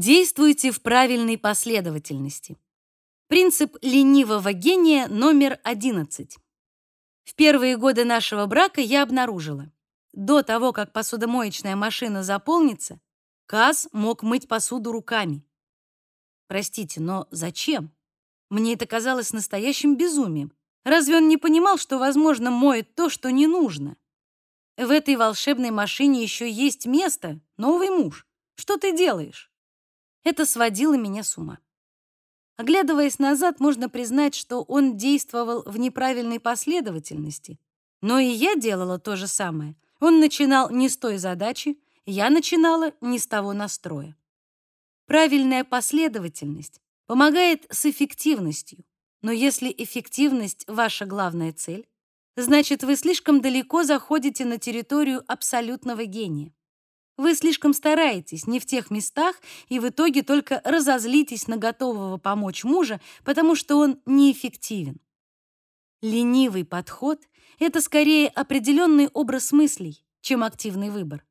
Действуйте в правильной последовательности. Принцип ленивого гения номер 11. В первые годы нашего брака я обнаружила, до того, как посудомоечная машина заполнится, Каз мог мыть посуду руками. Простите, но зачем? Мне это казалось настоящим безумием. Разве он не понимал, что, возможно, моет то, что не нужно? В этой волшебной машине еще есть место, новый муж. Что ты делаешь? Это сводило меня с ума. Оглядываясь назад, можно признать, что он действовал в неправильной последовательности. Но и я делала то же самое. Он начинал не с той задачи, я начинала не с того настроя. Правильная последовательность помогает с эффективностью. Но если эффективность ваша главная цель, значит, вы слишком далеко заходите на территорию абсолютного гения. Вы слишком стараетесь не в тех местах и в итоге только разозлитесь на готового помочь мужа, потому что он неэффективен. Ленивый подход — это скорее определенный образ мыслей, чем активный выбор.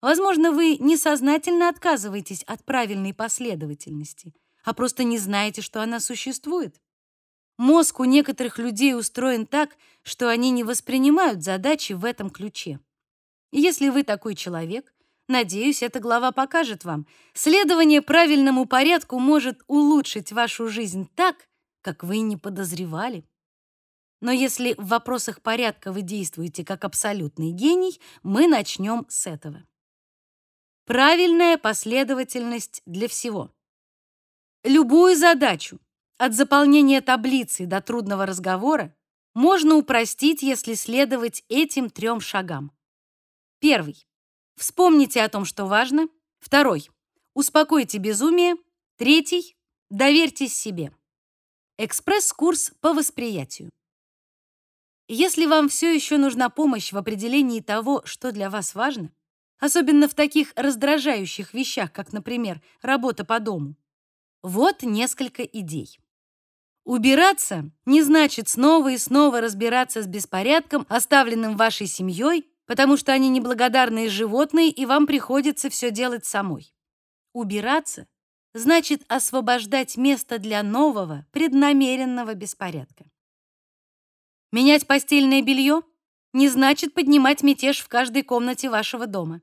Возможно, вы несознательно отказываетесь от правильной последовательности, а просто не знаете, что она существует. Мозг у некоторых людей устроен так, что они не воспринимают задачи в этом ключе. Если вы такой человек, Надеюсь, эта глава покажет вам, следование правильному порядку может улучшить вашу жизнь так, как вы не подозревали. Но если в вопросах порядка вы действуете как абсолютный гений, мы начнем с этого. Правильная последовательность для всего. Любую задачу, от заполнения таблицы до трудного разговора, можно упростить, если следовать этим трем шагам. Первый. Вспомните о том, что важно. Второй. Успокойте безумие. Третий. Доверьтесь себе. Экспресс-курс по восприятию. Если вам все еще нужна помощь в определении того, что для вас важно, особенно в таких раздражающих вещах, как, например, работа по дому, вот несколько идей. Убираться не значит снова и снова разбираться с беспорядком, оставленным вашей семьей потому что они неблагодарные животные, и вам приходится все делать самой. Убираться значит освобождать место для нового, преднамеренного беспорядка. Менять постельное белье не значит поднимать мятеж в каждой комнате вашего дома.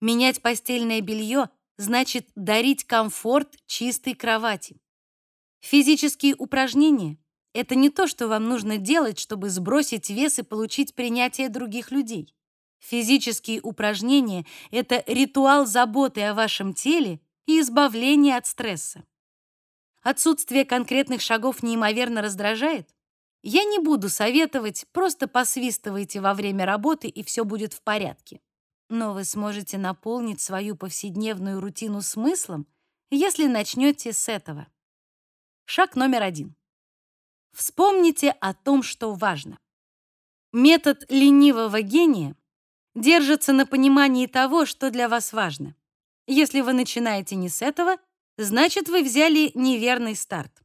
Менять постельное белье значит дарить комфорт чистой кровати. Физические упражнения — это не то, что вам нужно делать, чтобы сбросить вес и получить принятие других людей. Физические упражнения — это ритуал заботы о вашем теле и избавления от стресса. Отсутствие конкретных шагов неимоверно раздражает? Я не буду советовать, просто посвистывайте во время работы, и все будет в порядке. Но вы сможете наполнить свою повседневную рутину смыслом, если начнете с этого. Шаг номер один. Вспомните о том, что важно. Метод ленивого гения держится на понимании того, что для вас важно. Если вы начинаете не с этого, значит, вы взяли неверный старт.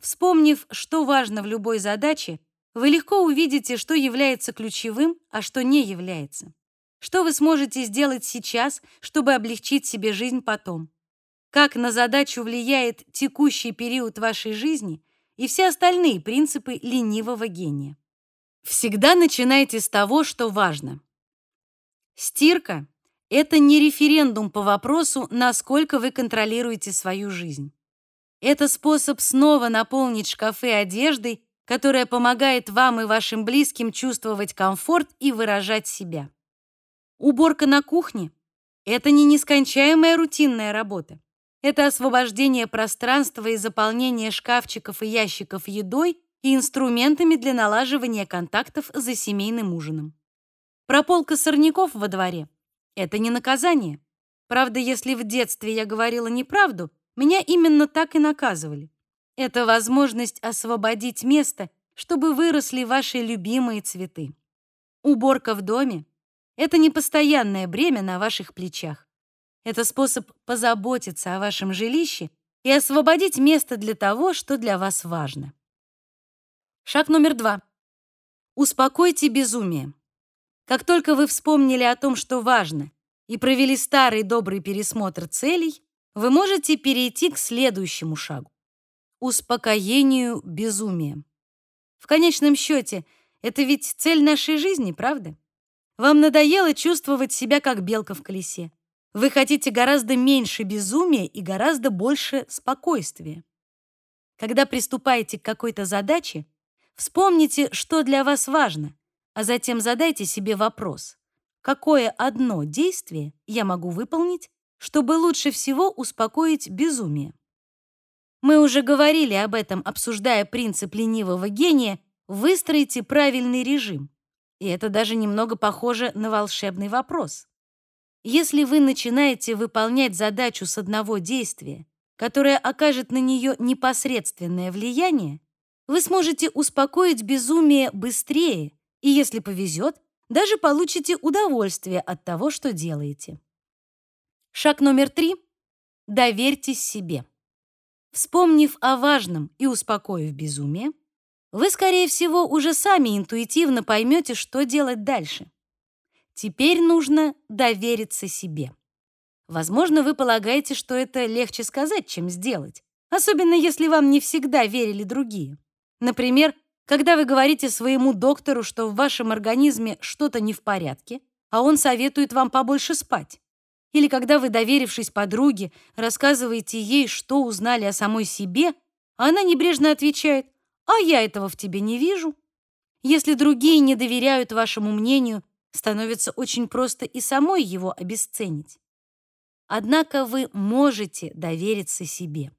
Вспомнив, что важно в любой задаче, вы легко увидите, что является ключевым, а что не является. Что вы сможете сделать сейчас, чтобы облегчить себе жизнь потом? Как на задачу влияет текущий период вашей жизни и все остальные принципы ленивого гения? Всегда начинайте с того, что важно. Стирка — это не референдум по вопросу, насколько вы контролируете свою жизнь. Это способ снова наполнить шкафы одеждой, которая помогает вам и вашим близким чувствовать комфорт и выражать себя. Уборка на кухне — это не нескончаемая рутинная работа. Это освобождение пространства и заполнение шкафчиков и ящиков едой и инструментами для налаживания контактов за семейным ужином. Прополка сорняков во дворе — это не наказание. Правда, если в детстве я говорила неправду, меня именно так и наказывали. Это возможность освободить место, чтобы выросли ваши любимые цветы. Уборка в доме — это не постоянное бремя на ваших плечах. Это способ позаботиться о вашем жилище и освободить место для того, что для вас важно. Шаг номер два. Успокойте безумие. Как только вы вспомнили о том, что важно, и провели старый добрый пересмотр целей, вы можете перейти к следующему шагу — успокоению безумия. В конечном счете, это ведь цель нашей жизни, правда? Вам надоело чувствовать себя как белка в колесе. Вы хотите гораздо меньше безумия и гораздо больше спокойствия. Когда приступаете к какой-то задаче, вспомните, что для вас важно, а затем задайте себе вопрос: какое одно действие я могу выполнить, чтобы лучше всего успокоить безумие? Мы уже говорили об этом, обсуждая принцип ленивого гения «выстроите правильный режим». И это даже немного похоже на волшебный вопрос. Если вы начинаете выполнять задачу с одного действия, которое окажет на нее непосредственное влияние, вы сможете успокоить безумие быстрее и, если повезет, даже получите удовольствие от того, что делаете. Шаг номер три. Доверьтесь себе. Вспомнив о важном и успокоив безумие, вы, скорее всего, уже сами интуитивно поймете, что делать дальше. Теперь нужно довериться себе. Возможно, вы полагаете, что это легче сказать, чем сделать, особенно если вам не всегда верили другие. Например, когда вы говорите своему доктору, что в вашем организме что-то не в порядке, а он советует вам побольше спать. Или когда вы, доверившись подруге, рассказываете ей, что узнали о самой себе, а она небрежно отвечает «А я этого в тебе не вижу». Если другие не доверяют вашему мнению, становится очень просто и самой его обесценить. Однако вы можете довериться себе.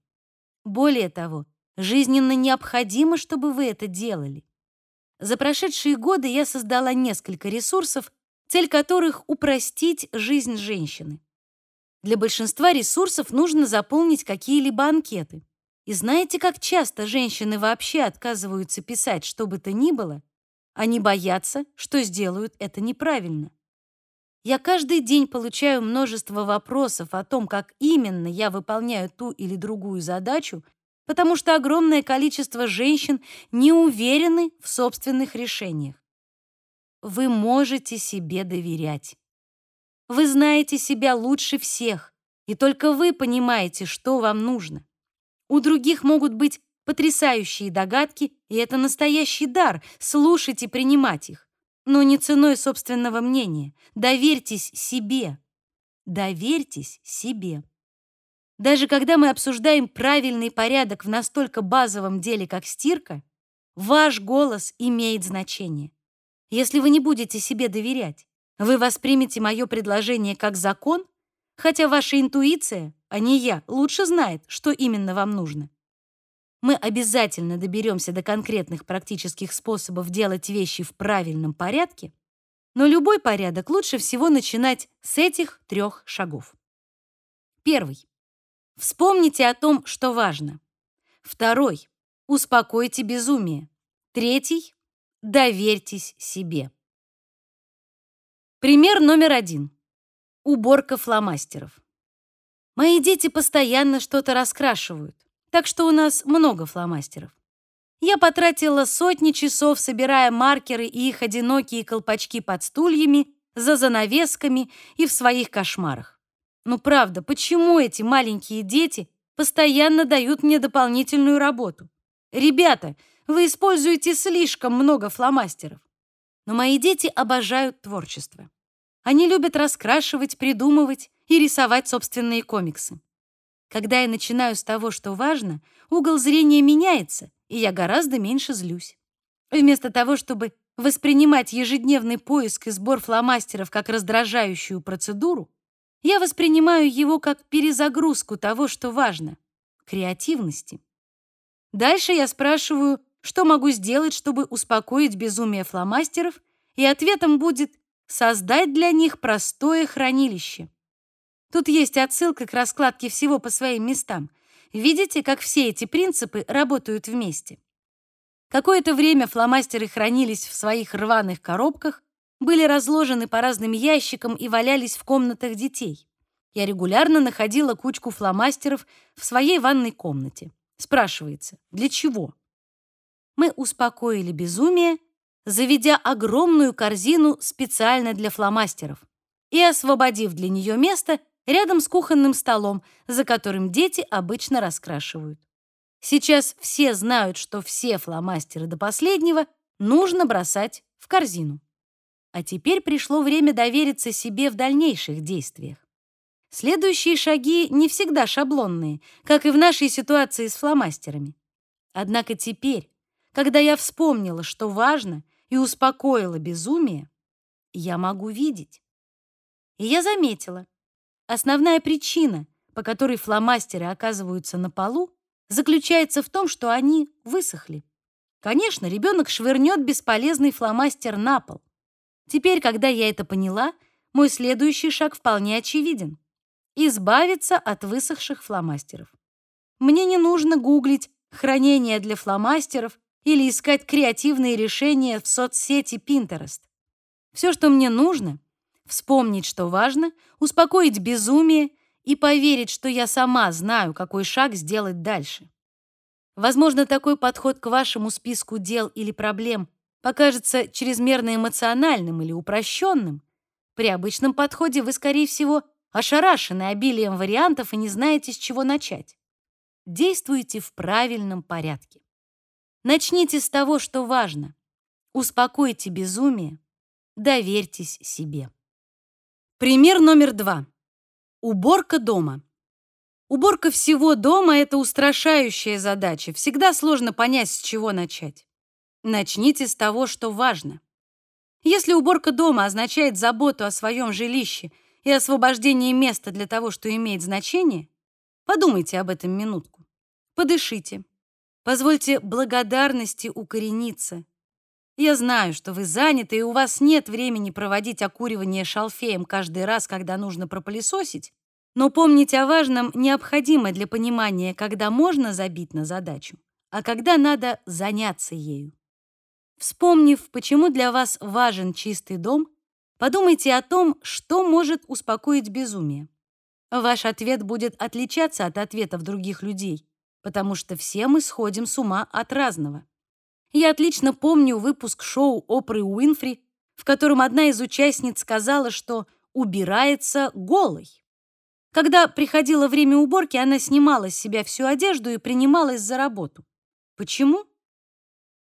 Более того, жизненно необходимо, чтобы вы это делали. За прошедшие годы я создала несколько ресурсов, цель которых упростить жизнь женщины. Для большинства ресурсов нужно заполнить какие-либо анкеты. И знаете, как часто женщины вообще отказываются писать что бы то ни было? Они боятся, что сделают это неправильно. Я каждый день получаю множество вопросов о том, как именно я выполняю ту или другую задачу, потому что огромное количество женщин не уверены в собственных решениях. Вы можете себе доверять. Вы знаете себя лучше всех, и только вы понимаете, что вам нужно. У других могут быть потрясающие догадки, и это настоящий дар — слушать и принимать их но не ценой собственного мнения. Доверьтесь себе. Доверьтесь себе. Даже когда мы обсуждаем правильный порядок в настолько базовом деле, как стирка, ваш голос имеет значение. Если вы не будете себе доверять, вы воспримете мое предложение как закон, хотя ваша интуиция, а не я, лучше знает, что именно вам нужно. Мы обязательно доберемся до конкретных практических способов делать вещи в правильном порядке, но любой порядок лучше всего начинать с этих трех шагов. Первый. Вспомните о том, что важно. Второй. Успокойте безумие. Третий. Доверьтесь себе. Пример номер один. Уборка фломастеров. Мои дети постоянно что-то раскрашивают так что у нас много фломастеров. Я потратила сотни часов, собирая маркеры и их одинокие колпачки под стульями, за занавесками и в своих кошмарах. Ну правда, почему эти маленькие дети постоянно дают мне дополнительную работу? Ребята, вы используете слишком много фломастеров. Но мои дети обожают творчество. Они любят раскрашивать, придумывать и рисовать собственные комиксы. Когда я начинаю с того, что важно, угол зрения меняется, и я гораздо меньше злюсь. Вместо того, чтобы воспринимать ежедневный поиск и сбор фломастеров как раздражающую процедуру, я воспринимаю его как перезагрузку того, что важно — креативности. Дальше я спрашиваю, что могу сделать, чтобы успокоить безумие фломастеров, и ответом будет создать для них простое хранилище. Тут есть отсылка к раскладке всего по своим местам. Видите, как все эти принципы работают вместе? Какое-то время фломастеры хранились в своих рваных коробках, были разложены по разным ящикам и валялись в комнатах детей. Я регулярно находила кучку фломастеров в своей ванной комнате. Спрашивается, для чего? Мы успокоили безумие, заведя огромную корзину специально для фломастеров и освободив для нее место рядом с кухонным столом, за которым дети обычно раскрашивают. Сейчас все знают, что все фломастеры до последнего нужно бросать в корзину. А теперь пришло время довериться себе в дальнейших действиях. Следующие шаги не всегда шаблонные, как и в нашей ситуации с фломастерами. Однако теперь, когда я вспомнила, что важно, и успокоила безумие, я могу видеть. И я заметила, основная причина, по которой фломастеры оказываются на полу, заключается в том, что они высохли. Конечно, ребенок швырнет бесполезный фломастер на пол. Теперь, когда я это поняла, мой следующий шаг вполне очевиден — избавиться от высохших фломастеров. Мне не нужно гуглить хранение для фломастеров или искать креативные решения в соцсети Pinterest. Все, что мне нужно — вспомнить, что важно, успокоить безумие и поверить, что я сама знаю, какой шаг сделать дальше. Возможно, такой подход к вашему списку дел или проблем покажется чрезмерно эмоциональным или упрощенным. При обычном подходе вы, скорее всего, ошарашены обилием вариантов и не знаете, с чего начать. Действуйте в правильном порядке. Начните с того, что важно. Успокойте безумие, доверьтесь себе. Пример номер два. Уборка дома. Уборка всего дома — это устрашающая задача. Всегда сложно понять, с чего начать. Начните с того, что важно. Если уборка дома означает заботу о своем жилище и освобождение места для того, что имеет значение, подумайте об этом минутку. Подышите. Позвольте благодарности укорениться. Я знаю, что вы заняты, и у вас нет времени проводить окуривание шалфеем каждый раз, когда нужно пропылесосить, но помнить о важном необходимо для понимания, когда можно забить на задачу, а когда надо заняться ею. Вспомнив, почему для вас важен чистый дом, подумайте о том, что может успокоить безумие. Ваш ответ будет отличаться от ответов других людей, потому что все мы сходим с ума от разного. Я отлично помню выпуск шоу Опры Уинфри, в котором одна из участниц сказала, что убирается голой. Когда приходило время уборки, она снимала с себя всю одежду и принималась за работу. Почему?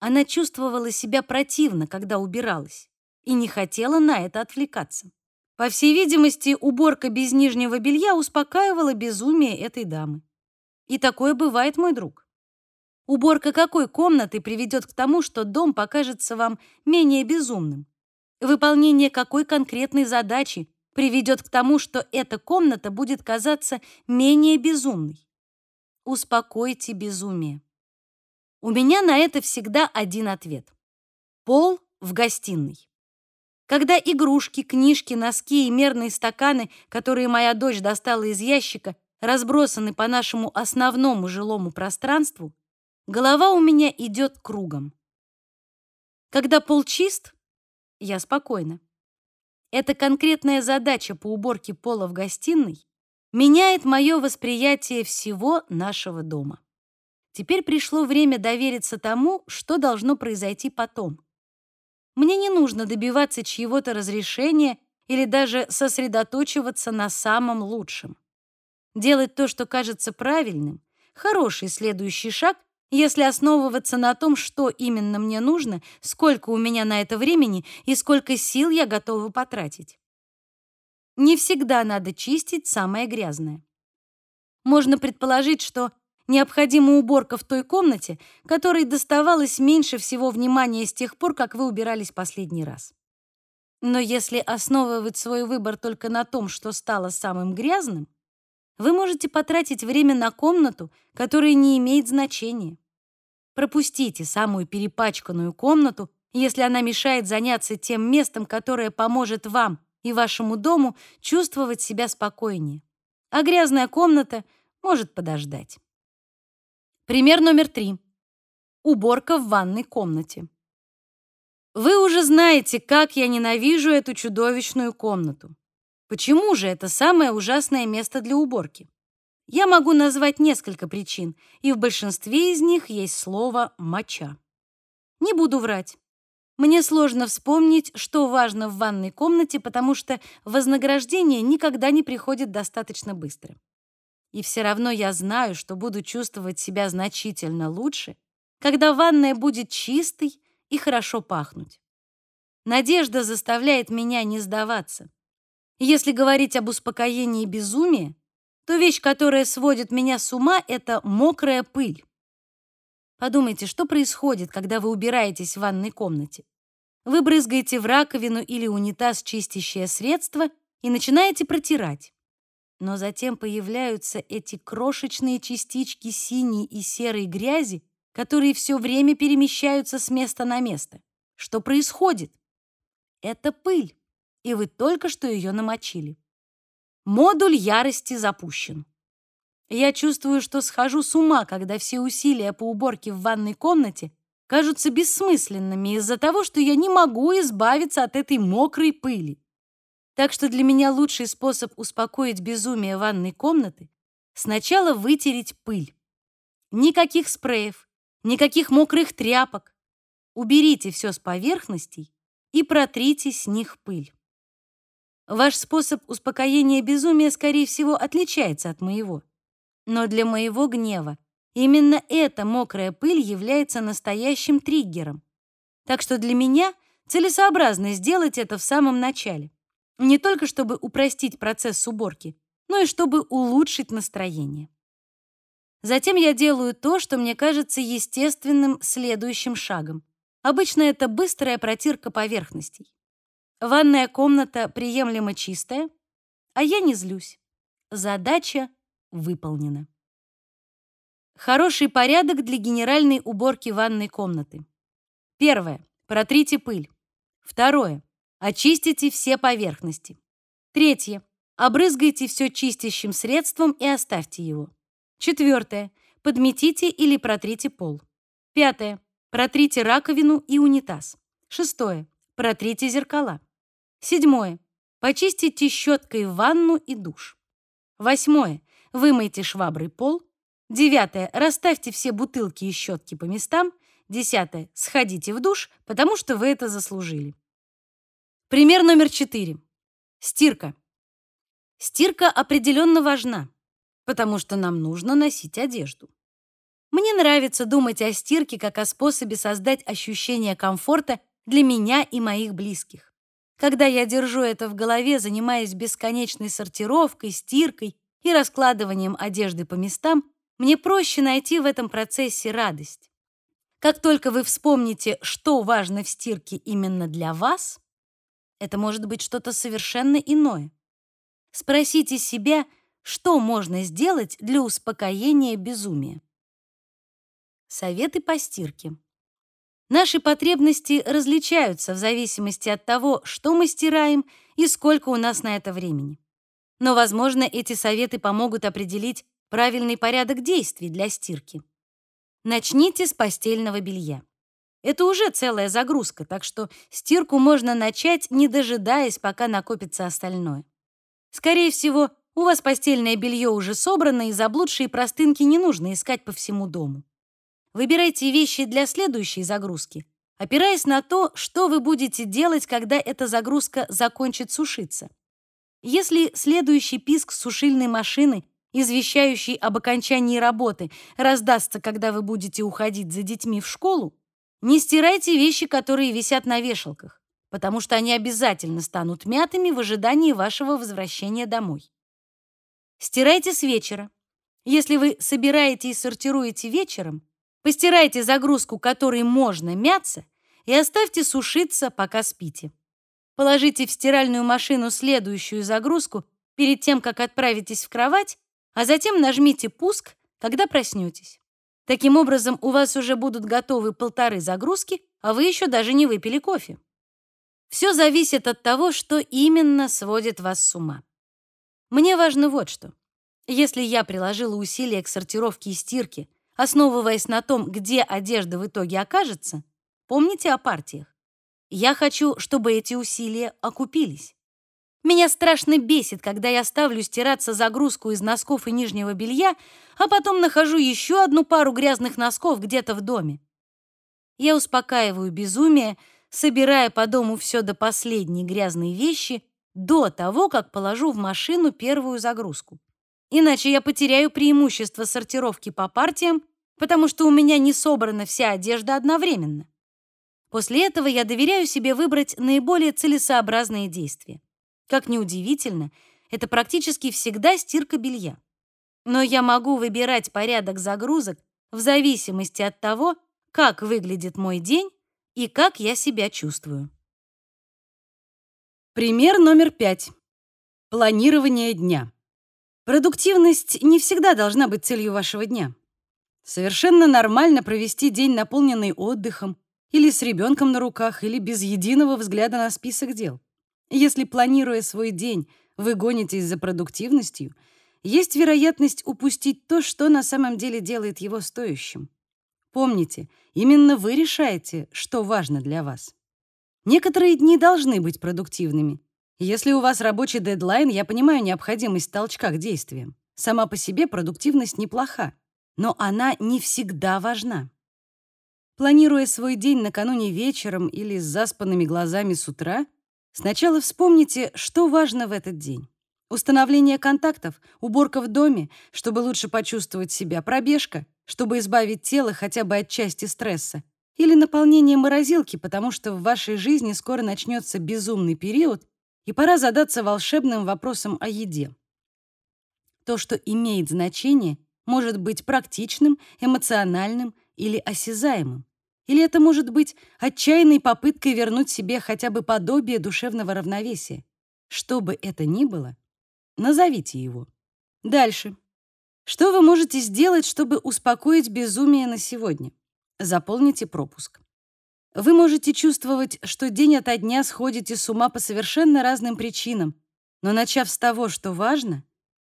Она чувствовала себя противно, когда убиралась, и не хотела на это отвлекаться. По всей видимости, уборка без нижнего белья успокаивала безумие этой дамы. И такое бывает, мой друг. Уборка какой комнаты приведет к тому, что дом покажется вам менее безумным? Выполнение какой конкретной задачи приведет к тому, что эта комната будет казаться менее безумной? Успокойте безумие. У меня на это всегда один ответ. Пол в гостиной. Когда игрушки, книжки, носки и мерные стаканы, которые моя дочь достала из ящика, разбросаны по нашему основному жилому пространству, Голова у меня идет кругом. Когда пол чист, я спокойна. Эта конкретная задача по уборке пола в гостиной меняет мое восприятие всего нашего дома. Теперь пришло время довериться тому, что должно произойти потом. Мне не нужно добиваться чьего-то разрешения или даже сосредоточиваться на самом лучшем. Делать то, что кажется правильным, хороший следующий шаг если основываться на том, что именно мне нужно, сколько у меня на это времени и сколько сил я готова потратить. Не всегда надо чистить самое грязное. Можно предположить, что необходима уборка в той комнате, которой доставалось меньше всего внимания с тех пор, как вы убирались последний раз. Но если основывать свой выбор только на том, что стало самым грязным, вы можете потратить время на комнату, которая не имеет значения. Пропустите самую перепачканную комнату, если она мешает заняться тем местом, которое поможет вам и вашему дому чувствовать себя спокойнее. А грязная комната может подождать. Пример номер три. Уборка в ванной комнате. Вы уже знаете, как я ненавижу эту чудовищную комнату. Почему же это самое ужасное место для уборки? Я могу назвать несколько причин, и в большинстве из них есть слово «моча». Не буду врать. Мне сложно вспомнить, что важно в ванной комнате, потому что вознаграждение никогда не приходит достаточно быстро. И все равно я знаю, что буду чувствовать себя значительно лучше, когда ванная будет чистой и хорошо пахнуть. Надежда заставляет меня не сдаваться. Если говорить об успокоении безумия, то вещь, которая сводит меня с ума, это мокрая пыль. Подумайте, что происходит, когда вы убираетесь в ванной комнате. Вы брызгаете в раковину или унитаз чистящее средство и начинаете протирать. Но затем появляются эти крошечные частички синей и серой грязи, которые все время перемещаются с места на место. Что происходит? Это пыль, и вы только что ее намочили. Модуль ярости запущен. Я чувствую, что схожу с ума, когда все усилия по уборке в ванной комнате кажутся бессмысленными из-за того, что я не могу избавиться от этой мокрой пыли. Так что для меня лучший способ успокоить безумие ванной комнаты сначала вытереть пыль. Никаких спреев, никаких мокрых тряпок. Уберите все с поверхностей и протрите с них пыль. Ваш способ успокоения безумия, скорее всего, отличается от моего. Но для моего гнева именно эта мокрая пыль является настоящим триггером. Так что для меня целесообразно сделать это в самом начале. Не только чтобы упростить процесс уборки, но и чтобы улучшить настроение. Затем я делаю то, что мне кажется естественным следующим шагом. Обычно это быстрая протирка поверхностей. Ванная комната приемлемо чистая, а я не злюсь. Задача выполнена. Хороший порядок для генеральной уборки ванной комнаты. Первое. Протрите пыль. Второе. Очистите все поверхности. Третье. Обрызгайте все чистящим средством и оставьте его. Четвертое. Подметите или протрите пол. Пятое. Протрите раковину и унитаз. Шестое. Протрите зеркала. Седьмое. Почистите щеткой ванну и душ. Восьмое. Вымойте шваброй пол. Девятое. Расставьте все бутылки и щетки по местам. Десятое. Сходите в душ, потому что вы это заслужили. Пример номер четыре. Стирка. Стирка определенно важна, потому что нам нужно носить одежду. Мне нравится думать о стирке как о способе создать ощущение комфорта для меня и моих близких. Когда я держу это в голове, занимаясь бесконечной сортировкой, стиркой и раскладыванием одежды по местам, мне проще найти в этом процессе радость. Как только вы вспомните, что важно в стирке именно для вас, это может быть что-то совершенно иное. Спросите себя, что можно сделать для успокоения безумия. Советы по стирке. Наши потребности различаются в зависимости от того, что мы стираем и сколько у нас на это времени. Но, возможно, эти советы помогут определить правильный порядок действий для стирки. Начните с постельного белья. Это уже целая загрузка, так что стирку можно начать, не дожидаясь, пока накопится остальное. Скорее всего, у вас постельное белье уже собрано, и заблудшие простынки не нужно искать по всему дому. Выбирайте вещи для следующей загрузки, опираясь на то, что вы будете делать, когда эта загрузка закончит сушиться. Если следующий писк сушильной машины, извещающий об окончании работы, раздастся, когда вы будете уходить за детьми в школу, не стирайте вещи, которые висят на вешалках, потому что они обязательно станут мятыми в ожидании вашего возвращения домой. Стирайте с вечера. Если вы собираете и сортируете вечером, постирайте загрузку, которой можно мяться, и оставьте сушиться, пока спите. Положите в стиральную машину следующую загрузку перед тем, как отправитесь в кровать, а затем нажмите «Пуск», когда проснетесь. Таким образом, у вас уже будут готовы полторы загрузки, а вы еще даже не выпили кофе. Все зависит от того, что именно сводит вас с ума. Мне важно вот что. Если я приложила усилия к сортировке и стирке, основываясь на том, где одежда в итоге окажется, помните о партиях. Я хочу, чтобы эти усилия окупились. Меня страшно бесит, когда я ставлю стираться загрузку из носков и нижнего белья, а потом нахожу еще одну пару грязных носков где-то в доме. Я успокаиваю безумие, собирая по дому все до последней грязной вещи до того, как положу в машину первую загрузку. Иначе я потеряю преимущество сортировки по партиям, потому что у меня не собрана вся одежда одновременно. После этого я доверяю себе выбрать наиболее целесообразные действия. Как ни удивительно, это практически всегда стирка белья. Но я могу выбирать порядок загрузок в зависимости от того, как выглядит мой день и как я себя чувствую. Пример номер пять. Планирование дня. Продуктивность не всегда должна быть целью вашего дня. Совершенно нормально провести день, наполненный отдыхом, или с ребенком на руках, или без единого взгляда на список дел. Если, планируя свой день, вы гонитесь за продуктивностью, есть вероятность упустить то, что на самом деле делает его стоящим. Помните, именно вы решаете, что важно для вас. Некоторые дни должны быть продуктивными. Если у вас рабочий дедлайн, я понимаю необходимость толчка к действиям. Сама по себе продуктивность неплоха, но она не всегда важна. Планируя свой день накануне вечером или с заспанными глазами с утра, сначала вспомните, что важно в этот день. Установление контактов, уборка в доме, чтобы лучше почувствовать себя, пробежка, чтобы избавить тело хотя бы от части стресса, или наполнение морозилки, потому что в вашей жизни скоро начнется безумный период, и пора задаться волшебным вопросом о еде. То, что имеет значение, может быть практичным, эмоциональным или осязаемым. Или это может быть отчаянной попыткой вернуть себе хотя бы подобие душевного равновесия. Что бы это ни было, назовите его. Дальше. Что вы можете сделать, чтобы успокоить безумие на сегодня? Заполните пропуск. Вы можете чувствовать, что день ото дня сходите с ума по совершенно разным причинам, но начав с того, что важно,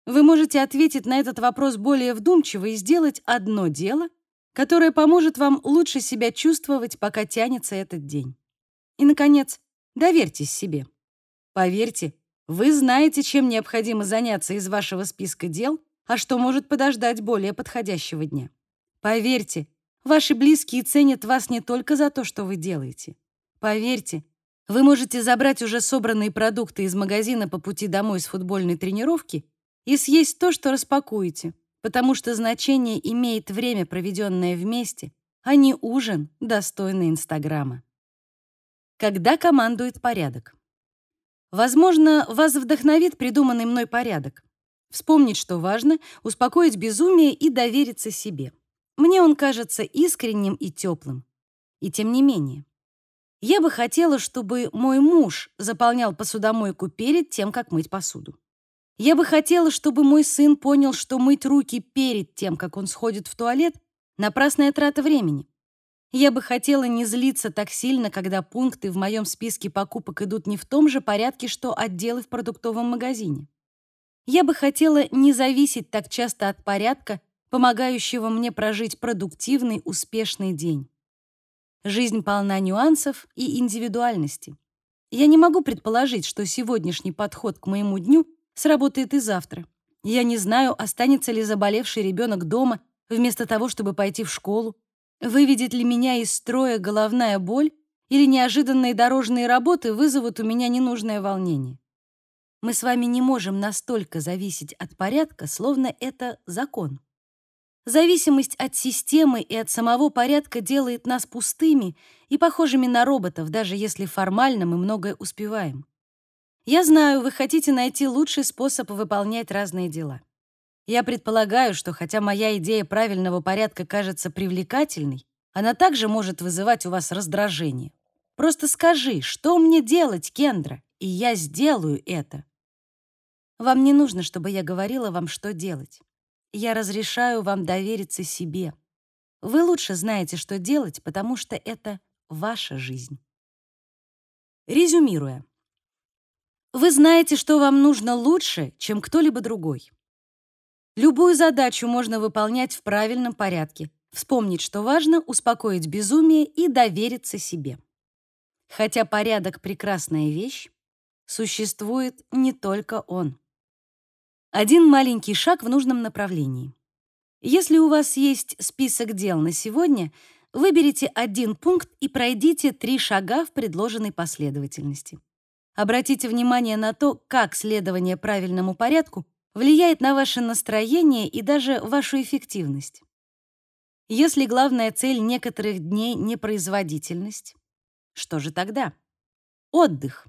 вы можете ответить на этот вопрос более вдумчиво и сделать одно дело, которое поможет вам лучше себя чувствовать, пока тянется этот день. И, наконец, доверьтесь себе. Поверьте, вы знаете, чем необходимо заняться из вашего списка дел, а что может подождать более подходящего дня. Поверьте, Ваши близкие ценят вас не только за то, что вы делаете. Поверьте, вы можете забрать уже собранные продукты из магазина по пути домой с футбольной тренировки и съесть то, что распакуете, потому что значение имеет время, проведенное вместе, а не ужин, достойный Инстаграма. Когда командует порядок? Возможно, вас вдохновит придуманный мной порядок. Вспомнить, что важно, успокоить безумие и довериться себе. Мне он кажется искренним и теплым. И тем не менее. Я бы хотела, чтобы мой муж заполнял посудомойку перед тем, как мыть посуду. Я бы хотела, чтобы мой сын понял, что мыть руки перед тем, как он сходит в туалет, напрасная трата времени. Я бы хотела не злиться так сильно, когда пункты в моем списке покупок идут не в том же порядке, что отделы в продуктовом магазине. Я бы хотела не зависеть так часто от порядка, помогающего мне прожить продуктивный, успешный день. Жизнь полна нюансов и индивидуальности. Я не могу предположить, что сегодняшний подход к моему дню сработает и завтра. Я не знаю, останется ли заболевший ребенок дома вместо того, чтобы пойти в школу, выведет ли меня из строя головная боль или неожиданные дорожные работы вызовут у меня ненужное волнение. Мы с вами не можем настолько зависеть от порядка, словно это закон. Зависимость от системы и от самого порядка делает нас пустыми и похожими на роботов, даже если формально мы многое успеваем. Я знаю, вы хотите найти лучший способ выполнять разные дела. Я предполагаю, что хотя моя идея правильного порядка кажется привлекательной, она также может вызывать у вас раздражение. Просто скажи, что мне делать, Кендра, и я сделаю это. Вам не нужно, чтобы я говорила вам, что делать. Я разрешаю вам довериться себе. Вы лучше знаете, что делать, потому что это ваша жизнь. Резюмируя. Вы знаете, что вам нужно лучше, чем кто-либо другой. Любую задачу можно выполнять в правильном порядке. Вспомнить, что важно, успокоить безумие и довериться себе. Хотя порядок — прекрасная вещь, существует не только он. Один маленький шаг в нужном направлении. Если у вас есть список дел на сегодня, Выберите один пункт и пройдите три шага в предложенной последовательности. Обратите внимание на то, как следование правильному порядку влияет на ваше настроение и даже вашу эффективность. Если главная цель некоторых дней — непроизводительность, что же тогда? Отдых.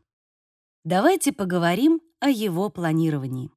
Давайте поговорим о его планировании.